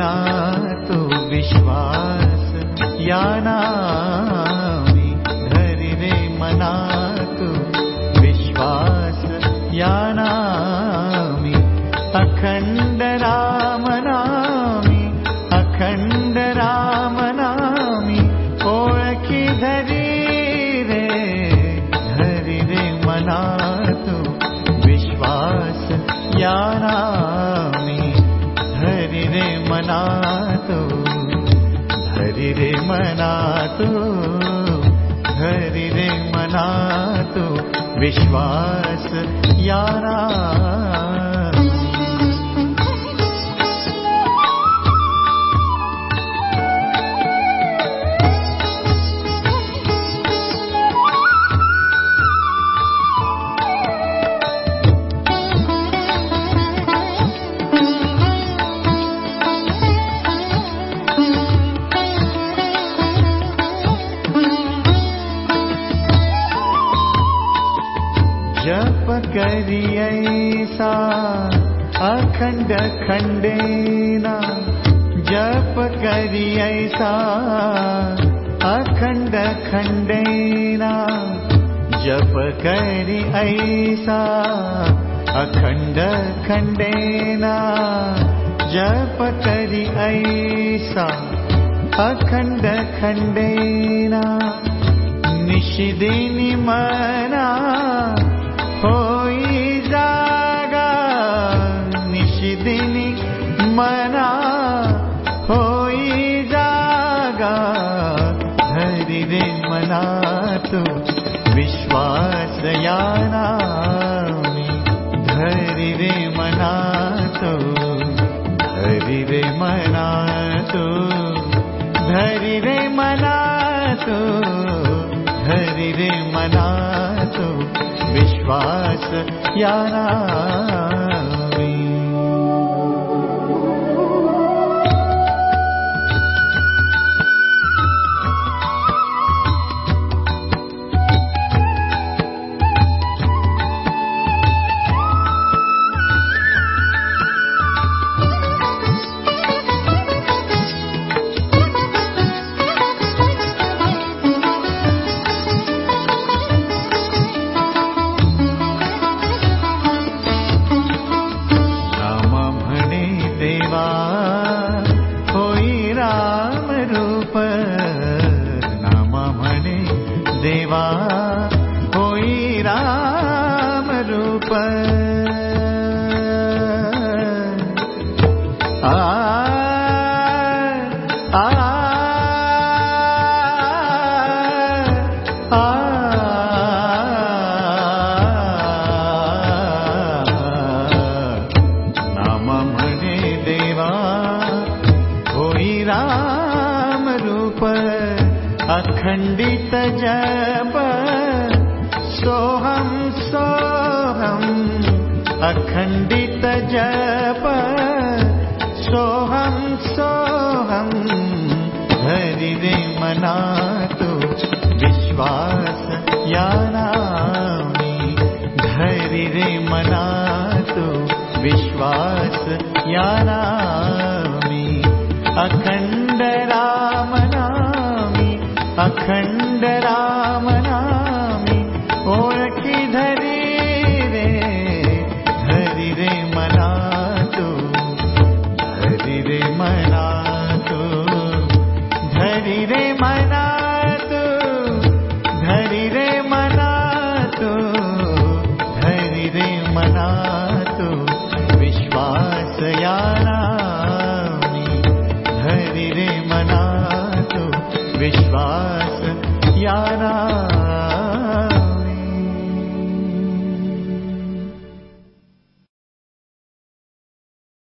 तु विश्वास यानामि हरि रे रे मनातु विश्वास यानामि नमि अखण्ड रामनामि अखण्ड रामनामि ओळखि धरि रे हरि रे मनातु विश्वास याना विश्वास याना करियैसा अखण्ड खण्डेना जप करियैसा अखण्ड खण्डेना जप करि ऐसा अखण्ड खण्डेना जप करि ऐसा अखण्ड खण्डेना निशिदिनि मना तु विश्वास यानामि धरि रे मना तु धरि रे मना तु देवा होई राम रूप आ आ देवा होई राम रूप अखण्डित जप सोहम सोहम अखण्डित जप सोहम सोहम हरि रे मनातु विश्वास यानामि। धरि रे मनातु विश्वास यानामि। अखण्ड जानातु विश्वासयानामि हरिरे मनातु विश्वास याना